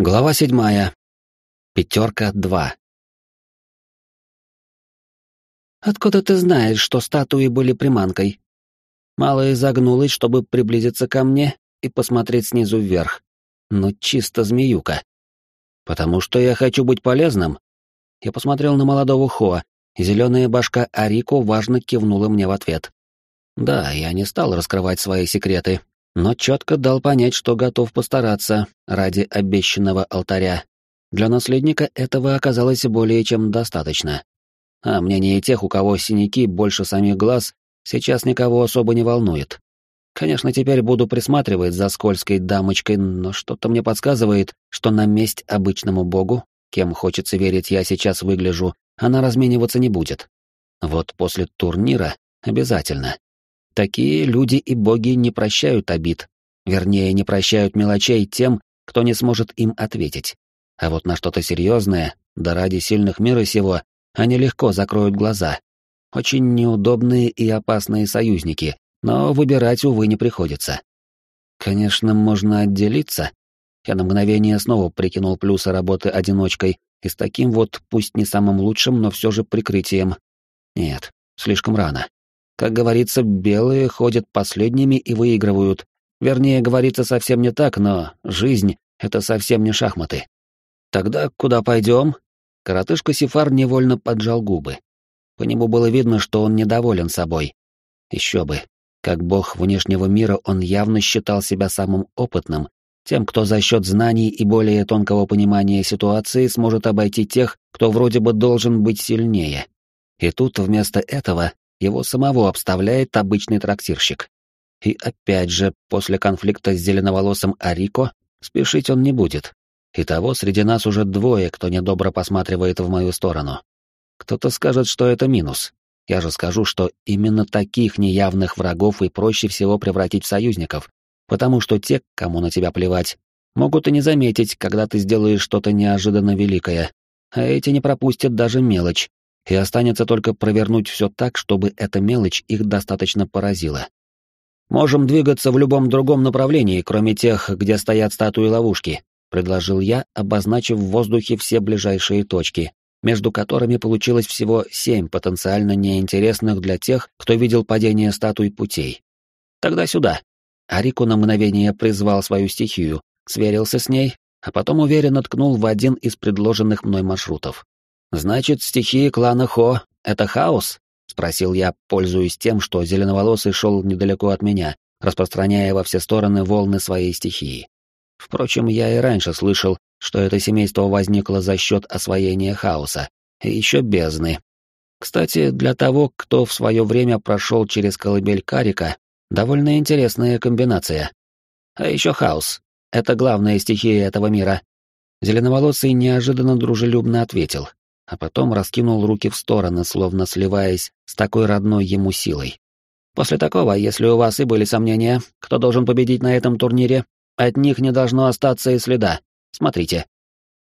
Глава седьмая. Пятерка два. «Откуда ты знаешь, что статуи были приманкой?» Мало изогнулась, чтобы приблизиться ко мне и посмотреть снизу вверх. Но чисто змеюка. «Потому что я хочу быть полезным». Я посмотрел на молодого Хо, и зеленая башка Арико важно кивнула мне в ответ. Да, я не стал раскрывать свои секреты, но четко дал понять, что готов постараться ради обещанного алтаря. Для наследника этого оказалось более чем достаточно. А мнение тех, у кого синяки больше самих глаз, сейчас никого особо не волнует. Конечно, теперь буду присматривать за скользкой дамочкой, но что-то мне подсказывает, что на месть обычному богу, кем хочется верить я сейчас выгляжу, она размениваться не будет. Вот после турнира обязательно. Такие люди и боги не прощают обид, вернее, не прощают мелочей тем, кто не сможет им ответить. А вот на что-то серьезное, да ради сильных мира сего, они легко закроют глаза. Очень неудобные и опасные союзники, но выбирать, увы, не приходится. Конечно, можно отделиться. Я на мгновение снова прикинул плюсы работы одиночкой и с таким вот, пусть не самым лучшим, но все же прикрытием. Нет, слишком рано. Как говорится, белые ходят последними и выигрывают. Вернее, говорится совсем не так, но жизнь — это совсем не шахматы. Тогда куда пойдем? Коротышка Сифар невольно поджал губы. По нему было видно, что он недоволен собой. Еще бы. Как бог внешнего мира он явно считал себя самым опытным, тем, кто за счет знаний и более тонкого понимания ситуации сможет обойти тех, кто вроде бы должен быть сильнее. И тут вместо этого его самого обставляет обычный трактирщик. И опять же, после конфликта с зеленоволосым Арико, спешить он не будет. Итого среди нас уже двое, кто недобро посматривает в мою сторону. Кто-то скажет, что это минус. Я же скажу, что именно таких неявных врагов и проще всего превратить в союзников, потому что те, кому на тебя плевать, могут и не заметить, когда ты сделаешь что-то неожиданно великое, а эти не пропустят даже мелочь, и останется только провернуть все так, чтобы эта мелочь их достаточно поразила. «Можем двигаться в любом другом направлении, кроме тех, где стоят статуи ловушки», — предложил я, обозначив в воздухе все ближайшие точки, между которыми получилось всего семь потенциально неинтересных для тех, кто видел падение статуй путей. «Тогда сюда». Арику на мгновение призвал свою стихию, сверился с ней, а потом уверенно ткнул в один из предложенных мной маршрутов. «Значит, стихия клана Хо — это хаос?» — спросил я, пользуясь тем, что зеленоволосый шел недалеко от меня, распространяя во все стороны волны своей стихии. Впрочем, я и раньше слышал, что это семейство возникло за счет освоения хаоса, и еще бездны. Кстати, для того, кто в свое время прошел через колыбель Карика, довольно интересная комбинация. А еще хаос. Это главная стихия этого мира. Зеленоволосый неожиданно дружелюбно ответил а потом раскинул руки в стороны, словно сливаясь с такой родной ему силой. После такого, если у вас и были сомнения, кто должен победить на этом турнире, от них не должно остаться и следа. Смотрите.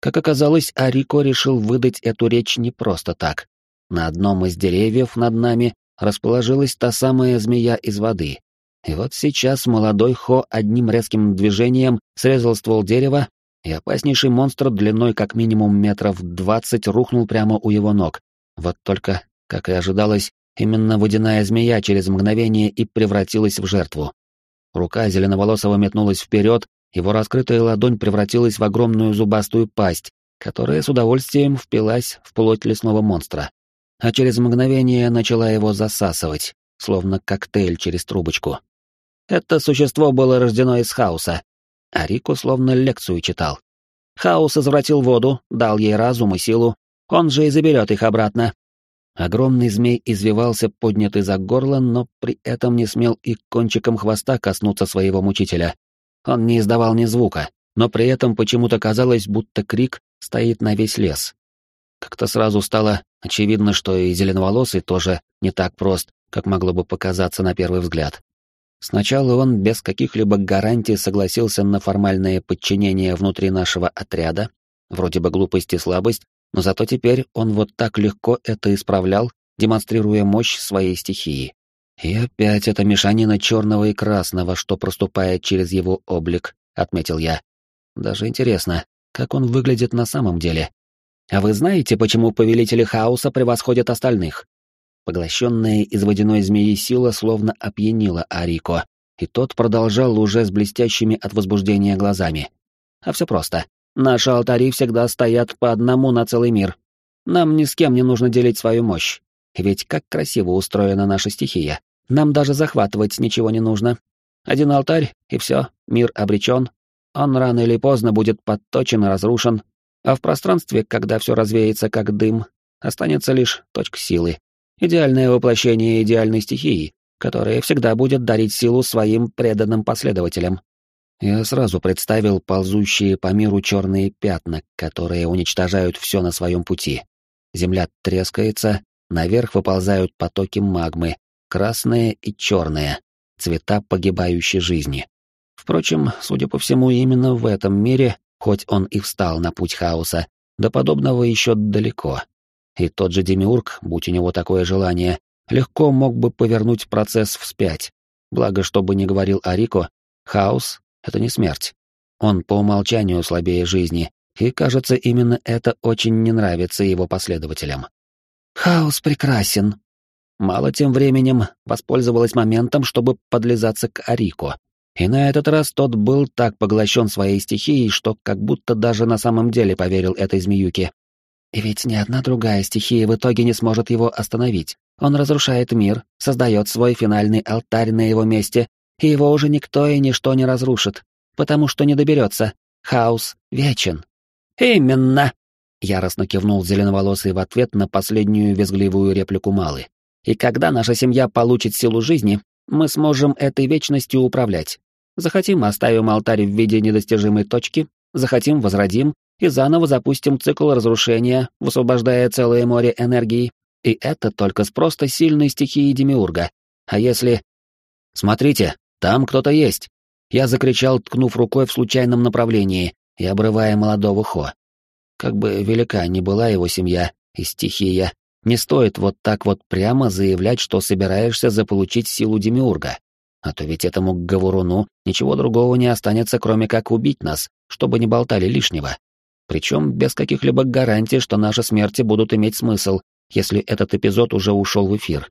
Как оказалось, Арико решил выдать эту речь не просто так. На одном из деревьев над нами расположилась та самая змея из воды. И вот сейчас молодой Хо одним резким движением срезал ствол дерева и опаснейший монстр длиной как минимум метров двадцать рухнул прямо у его ног. Вот только, как и ожидалось, именно водяная змея через мгновение и превратилась в жертву. Рука зеленоволосого метнулась вперед, его раскрытая ладонь превратилась в огромную зубастую пасть, которая с удовольствием впилась в плоть лесного монстра. А через мгновение начала его засасывать, словно коктейль через трубочку. Это существо было рождено из хаоса, а Рико словно лекцию читал. Хаос извратил воду, дал ей разум и силу, он же и заберет их обратно. Огромный змей извивался, поднятый за горло, но при этом не смел и кончиком хвоста коснуться своего мучителя. Он не издавал ни звука, но при этом почему-то казалось, будто крик стоит на весь лес. Как-то сразу стало очевидно, что и зеленоволосый тоже не так прост, как могло бы показаться на первый взгляд. Сначала он без каких-либо гарантий согласился на формальное подчинение внутри нашего отряда, вроде бы глупость и слабость, но зато теперь он вот так легко это исправлял, демонстрируя мощь своей стихии. И опять эта мешанина черного и красного, что проступает через его облик, отметил я. Даже интересно, как он выглядит на самом деле. А вы знаете, почему повелители хаоса превосходят остальных? Поглощенная из водяной змеи сила словно опьянила Арико, и тот продолжал уже с блестящими от возбуждения глазами. А все просто. Наши алтари всегда стоят по одному на целый мир. Нам ни с кем не нужно делить свою мощь. Ведь как красиво устроена наша стихия. Нам даже захватывать ничего не нужно. Один алтарь, и все, мир обречен. Он рано или поздно будет подточен и разрушен. А в пространстве, когда все развеется как дым, останется лишь точка силы. Идеальное воплощение идеальной стихии, которая всегда будет дарить силу своим преданным последователям. Я сразу представил ползущие по миру черные пятна, которые уничтожают все на своем пути. Земля трескается, наверх выползают потоки магмы, красные и черные, цвета погибающей жизни. Впрочем, судя по всему, именно в этом мире, хоть он и встал на путь хаоса, до подобного еще далеко. И тот же Демиург, будь у него такое желание, легко мог бы повернуть процесс вспять. Благо, что бы ни говорил Арико, хаос — это не смерть. Он по умолчанию слабее жизни, и, кажется, именно это очень не нравится его последователям. «Хаос прекрасен!» Мало тем временем воспользовалась моментом, чтобы подлизаться к Арико. И на этот раз тот был так поглощен своей стихией, что как будто даже на самом деле поверил этой змеюке. И ведь ни одна другая стихия в итоге не сможет его остановить. Он разрушает мир, создает свой финальный алтарь на его месте, и его уже никто и ничто не разрушит, потому что не доберется. Хаос вечен. «Именно!» — яростно кивнул зеленоволосый в ответ на последнюю визгливую реплику Малы. «И когда наша семья получит силу жизни, мы сможем этой вечностью управлять. Захотим — оставим алтарь в виде недостижимой точки, захотим — возродим и заново запустим цикл разрушения, высвобождая целое море энергии. И это только с просто сильной стихией Демиурга. А если... «Смотрите, там кто-то есть!» Я закричал, ткнув рукой в случайном направлении и обрывая молодого Хо. Как бы велика ни была его семья и стихия, не стоит вот так вот прямо заявлять, что собираешься заполучить силу Демиурга. А то ведь этому говоруну ничего другого не останется, кроме как убить нас, чтобы не болтали лишнего. Причем без каких-либо гарантий, что наши смерти будут иметь смысл, если этот эпизод уже ушел в эфир.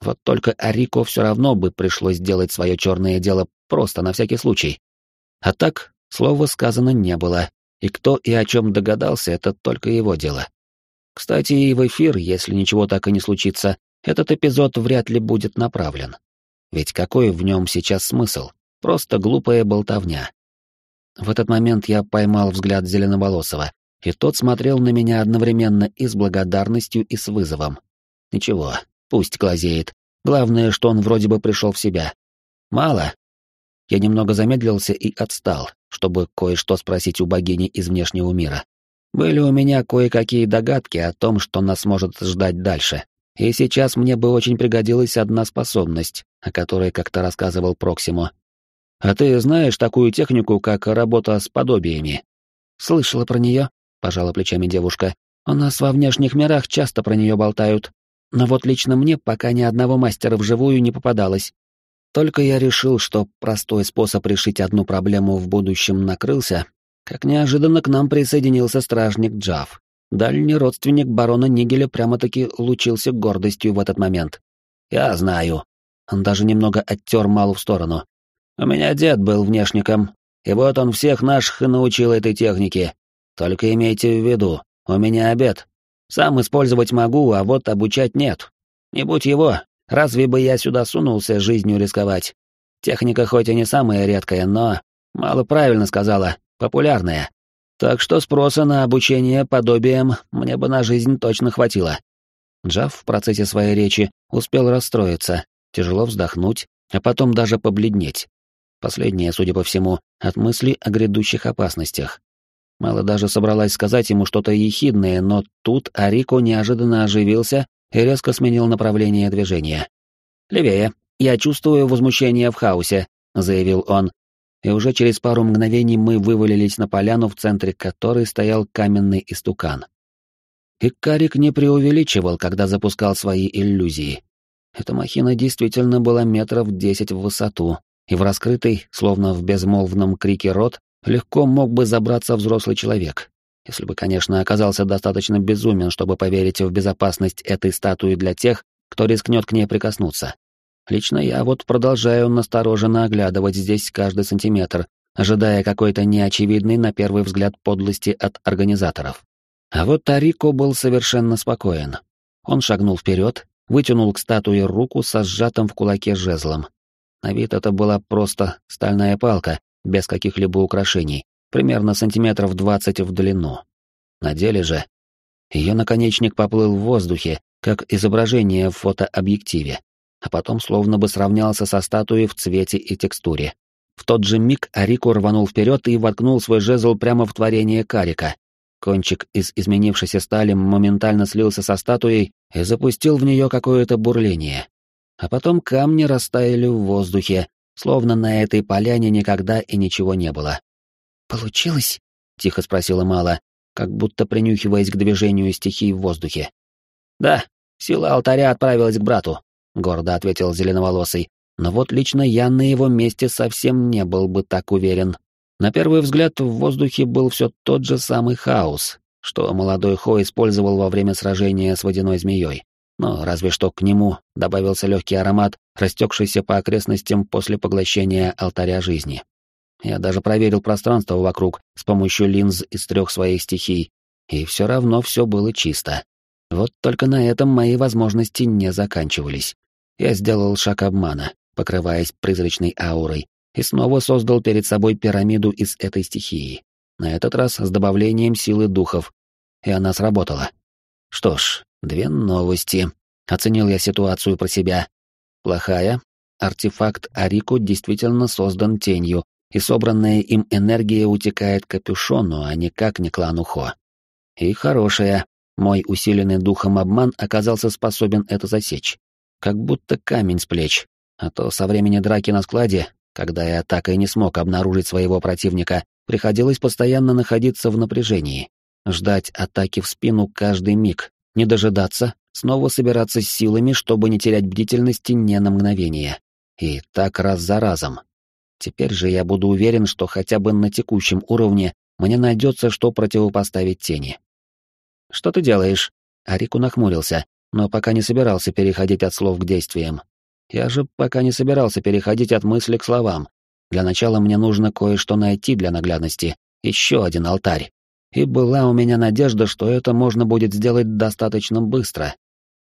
Вот только Арико все равно бы пришлось сделать свое черное дело просто на всякий случай. А так, слова сказано не было, и кто и о чем догадался, это только его дело. Кстати, и в эфир, если ничего так и не случится, этот эпизод вряд ли будет направлен. Ведь какой в нем сейчас смысл? Просто глупая болтовня. В этот момент я поймал взгляд Зеленоволосого, и тот смотрел на меня одновременно и с благодарностью, и с вызовом. Ничего, пусть глазеет. Главное, что он вроде бы пришел в себя. Мало. Я немного замедлился и отстал, чтобы кое-что спросить у богини из внешнего мира. Были у меня кое-какие догадки о том, что нас может ждать дальше. И сейчас мне бы очень пригодилась одна способность, о которой как-то рассказывал Проксимо, а ты знаешь такую технику, как работа с подобиями? Слышала про нее, пожала плечами девушка. У нас во внешних мирах часто про нее болтают. Но вот лично мне пока ни одного мастера вживую не попадалось. Только я решил, что простой способ решить одну проблему в будущем накрылся, как неожиданно к нам присоединился стражник Джав. Дальний родственник барона Нигеля прямо-таки лучился гордостью в этот момент. «Я знаю». Он даже немного оттер Малу в сторону. У меня дед был внешником, и вот он всех наших и научил этой технике. Только имейте в виду, у меня обед. Сам использовать могу, а вот обучать нет. Не будь его, разве бы я сюда сунулся жизнью рисковать? Техника хоть и не самая редкая, но, мало правильно сказала, популярная. Так что спроса на обучение подобием мне бы на жизнь точно хватило. Джав в процессе своей речи успел расстроиться, тяжело вздохнуть, а потом даже побледнеть. Последняя, судя по всему, от мысли о грядущих опасностях. Мало даже собралась сказать ему что-то ехидное, но тут Арико неожиданно оживился и резко сменил направление движения. «Левее, я чувствую возмущение в хаосе», — заявил он. И уже через пару мгновений мы вывалились на поляну, в центре которой стоял каменный истукан. И Карик не преувеличивал, когда запускал свои иллюзии. Эта махина действительно была метров десять в высоту, и в раскрытый, словно в безмолвном крике рот, легко мог бы забраться взрослый человек, если бы, конечно, оказался достаточно безумен, чтобы поверить в безопасность этой статуи для тех, кто рискнет к ней прикоснуться. Лично я вот продолжаю настороженно оглядывать здесь каждый сантиметр, ожидая какой-то неочевидной на первый взгляд подлости от организаторов. А вот Тарико был совершенно спокоен. Он шагнул вперед, вытянул к статуе руку со сжатым в кулаке жезлом. На вид это была просто стальная палка, без каких-либо украшений, примерно сантиметров двадцать в длину. На деле же ее наконечник поплыл в воздухе, как изображение в фотообъективе, а потом словно бы сравнялся со статуей в цвете и текстуре. В тот же миг Арико рванул вперед и воткнул свой жезл прямо в творение Карика. Кончик из изменившейся стали моментально слился со статуей и запустил в нее какое-то бурление. А потом камни растаяли в воздухе, словно на этой поляне никогда и ничего не было. «Получилось?» — тихо спросила Мала, как будто принюхиваясь к движению стихий в воздухе. «Да, сила алтаря отправилась к брату», — гордо ответил зеленоволосый, но вот лично я на его месте совсем не был бы так уверен. На первый взгляд в воздухе был все тот же самый хаос, что молодой Хо использовал во время сражения с водяной змеей. Но разве что к нему добавился легкий аромат, растекшийся по окрестностям после поглощения алтаря жизни. Я даже проверил пространство вокруг с помощью линз из трех своих стихий, и все равно все было чисто. Вот только на этом мои возможности не заканчивались. Я сделал шаг обмана, покрываясь призрачной аурой, и снова создал перед собой пирамиду из этой стихии. На этот раз с добавлением силы духов. И она сработала. Что ж, две новости. Оценил я ситуацию про себя. Плохая. Артефакт Арику действительно создан тенью, и собранная им энергия утекает к капюшону, а никак не клану Хо. И хорошая. Мой усиленный духом обман оказался способен это засечь. Как будто камень с плеч, а то со времени драки на складе, когда я так и не смог обнаружить своего противника, приходилось постоянно находиться в напряжении, ждать атаки в спину каждый миг, не дожидаться, снова собираться с силами, чтобы не терять бдительности ни на мгновение. И так раз за разом. Теперь же я буду уверен, что хотя бы на текущем уровне мне найдется, что противопоставить тени. «Что ты делаешь?» Арику нахмурился, но пока не собирался переходить от слов к действиям. Я же пока не собирался переходить от мысли к словам. Для начала мне нужно кое-что найти для наглядности. Еще один алтарь. И была у меня надежда, что это можно будет сделать достаточно быстро.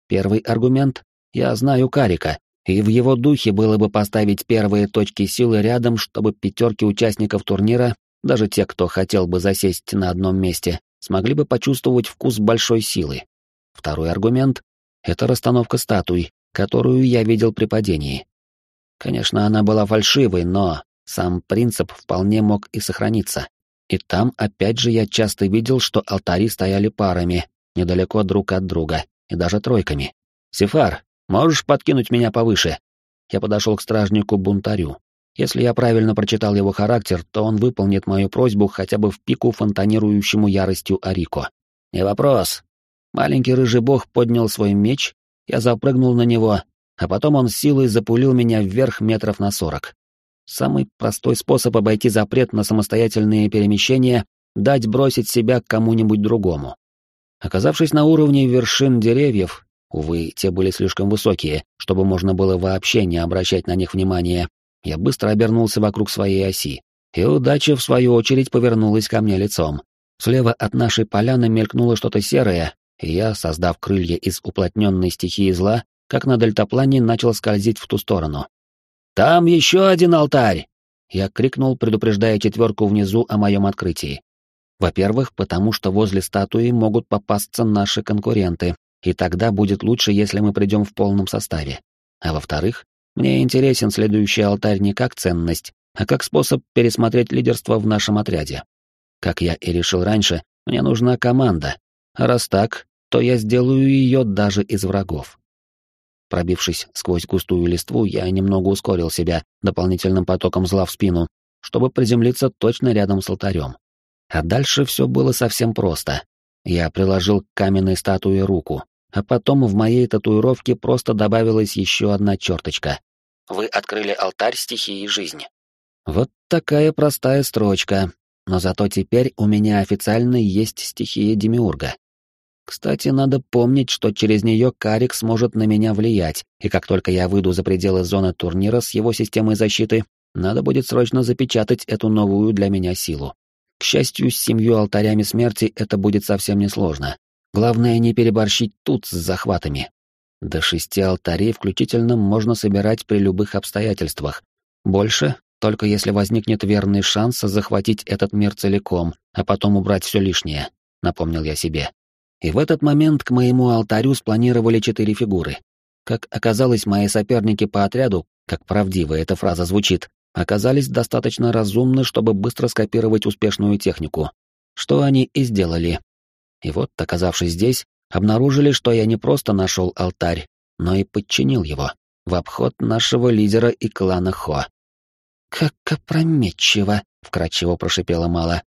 Первый аргумент — я знаю Карика, и в его духе было бы поставить первые точки силы рядом, чтобы пятерки участников турнира, даже те, кто хотел бы засесть на одном месте, смогли бы почувствовать вкус большой силы. Второй аргумент — это расстановка статуй, которую я видел при падении. Конечно, она была фальшивой, но сам принцип вполне мог и сохраниться. И там, опять же, я часто видел, что алтари стояли парами, недалеко друг от друга, и даже тройками. «Сефар, можешь подкинуть меня повыше?» Я подошел к стражнику-бунтарю. Если я правильно прочитал его характер, то он выполнит мою просьбу хотя бы в пику фонтанирующему яростью Арико. «Не вопрос». Маленький рыжий бог поднял свой меч я запрыгнул на него, а потом он силой запулил меня вверх метров на сорок. Самый простой способ обойти запрет на самостоятельные перемещения — дать бросить себя кому-нибудь другому. Оказавшись на уровне вершин деревьев, увы, те были слишком высокие, чтобы можно было вообще не обращать на них внимания, я быстро обернулся вокруг своей оси, и удача, в свою очередь, повернулась ко мне лицом. Слева от нашей поляны мелькнуло что-то серое, и я, создав крылья из уплотненной стихии зла, как на дельтаплане начал скользить в ту сторону. «Там еще один алтарь!» Я крикнул, предупреждая четверку внизу о моем открытии. Во-первых, потому что возле статуи могут попасться наши конкуренты, и тогда будет лучше, если мы придем в полном составе. А во-вторых, мне интересен следующий алтарь не как ценность, а как способ пересмотреть лидерство в нашем отряде. Как я и решил раньше, мне нужна команда, раз так, то я сделаю ее даже из врагов. Пробившись сквозь густую листву, я немного ускорил себя дополнительным потоком зла в спину, чтобы приземлиться точно рядом с алтарем. А дальше все было совсем просто. Я приложил к каменной статуе руку, а потом в моей татуировке просто добавилась еще одна черточка. Вы открыли алтарь стихии жизни. Вот такая простая строчка, но зато теперь у меня официально есть стихия Демиурга. Кстати, надо помнить, что через нее Карик сможет на меня влиять, и как только я выйду за пределы зоны турнира с его системой защиты, надо будет срочно запечатать эту новую для меня силу. К счастью, с семью алтарями смерти это будет совсем несложно. Главное не переборщить тут с захватами. До шести алтарей включительно можно собирать при любых обстоятельствах. Больше только если возникнет верный шанс захватить этот мир целиком, а потом убрать все лишнее, напомнил я себе. И в этот момент к моему алтарю спланировали четыре фигуры. Как оказалось, мои соперники по отряду, как правдиво эта фраза звучит, оказались достаточно разумны, чтобы быстро скопировать успешную технику. Что они и сделали. И вот, оказавшись здесь, обнаружили, что я не просто нашел алтарь, но и подчинил его в обход нашего лидера и клана Хо. «Как опрометчиво!» — вкратчиво прошипела Мала.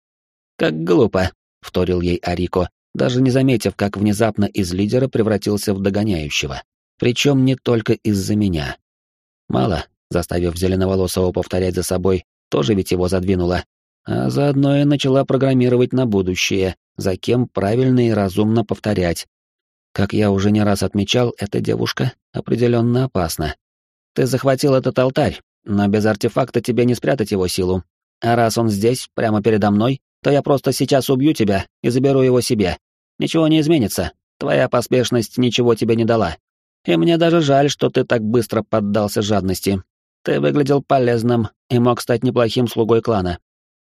«Как глупо!» — вторил ей Арико, даже не заметив, как внезапно из лидера превратился в догоняющего. Причем не только из-за меня. Мало, заставив зеленоволосого повторять за собой, тоже ведь его задвинула, а заодно и начала программировать на будущее, за кем правильно и разумно повторять. Как я уже не раз отмечал, эта девушка определенно опасна. Ты захватил этот алтарь, но без артефакта тебе не спрятать его силу. А раз он здесь, прямо передо мной, то я просто сейчас убью тебя и заберу его себе. Ничего не изменится. Твоя поспешность ничего тебе не дала. И мне даже жаль, что ты так быстро поддался жадности. Ты выглядел полезным и мог стать неплохим слугой клана.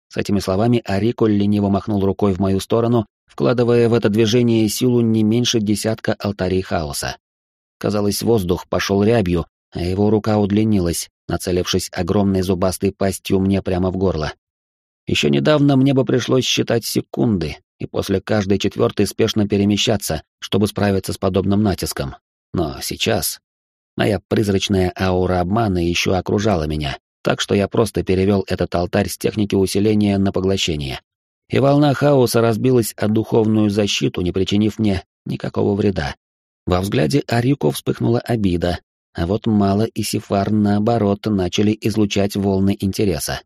С этими словами Арико лениво махнул рукой в мою сторону, вкладывая в это движение силу не меньше десятка алтарей хаоса. Казалось, воздух пошел рябью, а его рука удлинилась, нацелившись огромной зубастой пастью мне прямо в горло. Еще недавно мне бы пришлось считать секунды, и после каждой четвертой спешно перемещаться, чтобы справиться с подобным натиском. Но сейчас моя призрачная аура обмана еще окружала меня, так что я просто перевел этот алтарь с техники усиления на поглощение. И волна хаоса разбилась о духовную защиту, не причинив мне никакого вреда. Во взгляде Арико вспыхнула обида, а вот Мало и Сифар, наоборот, начали излучать волны интереса.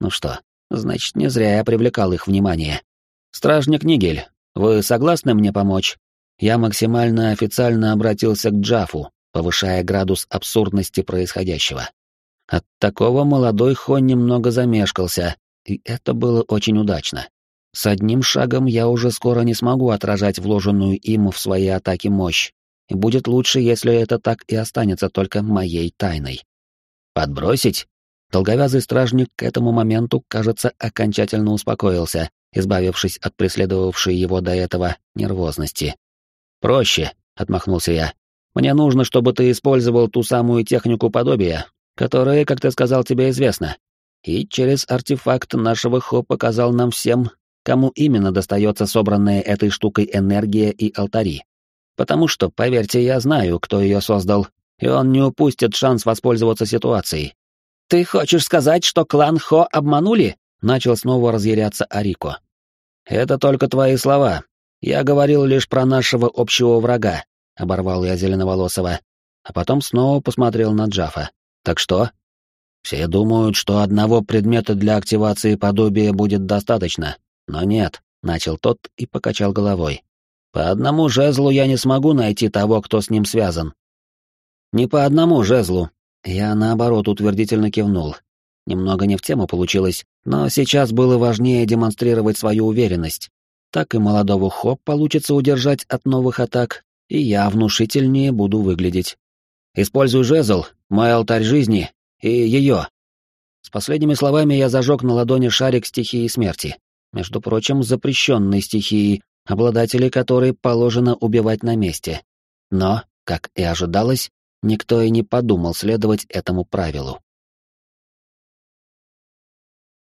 Ну что, значит, не зря я привлекал их внимание. «Стражник Нигель, вы согласны мне помочь?» Я максимально официально обратился к Джафу, повышая градус абсурдности происходящего. От такого молодой Хон немного замешкался, и это было очень удачно. С одним шагом я уже скоро не смогу отражать вложенную им в свои атаки мощь, и будет лучше, если это так и останется только моей тайной. Подбросить? Долговязый стражник к этому моменту, кажется, окончательно успокоился избавившись от преследовавшей его до этого нервозности. «Проще», — отмахнулся я. «Мне нужно, чтобы ты использовал ту самую технику подобия, которая, как ты сказал, тебе известна. И через артефакт нашего Хо показал нам всем, кому именно достается собранная этой штукой энергия и алтари. Потому что, поверьте, я знаю, кто ее создал, и он не упустит шанс воспользоваться ситуацией. «Ты хочешь сказать, что клан Хо обманули?» — начал снова разъяряться Арико. «Это только твои слова. Я говорил лишь про нашего общего врага», — оборвал я Зеленоволосого, а потом снова посмотрел на Джафа. «Так что?» «Все думают, что одного предмета для активации подобия будет достаточно, но нет», — начал тот и покачал головой. «По одному жезлу я не смогу найти того, кто с ним связан». «Не по одному жезлу», — я наоборот утвердительно кивнул. Немного не в тему получилось, но сейчас было важнее демонстрировать свою уверенность. Так и молодого Хоп получится удержать от новых атак, и я внушительнее буду выглядеть. Используй жезл, мой алтарь жизни, и ее. С последними словами я зажег на ладони шарик стихии смерти. Между прочим, запрещенной стихии, обладателей которой положено убивать на месте. Но, как и ожидалось, никто и не подумал следовать этому правилу.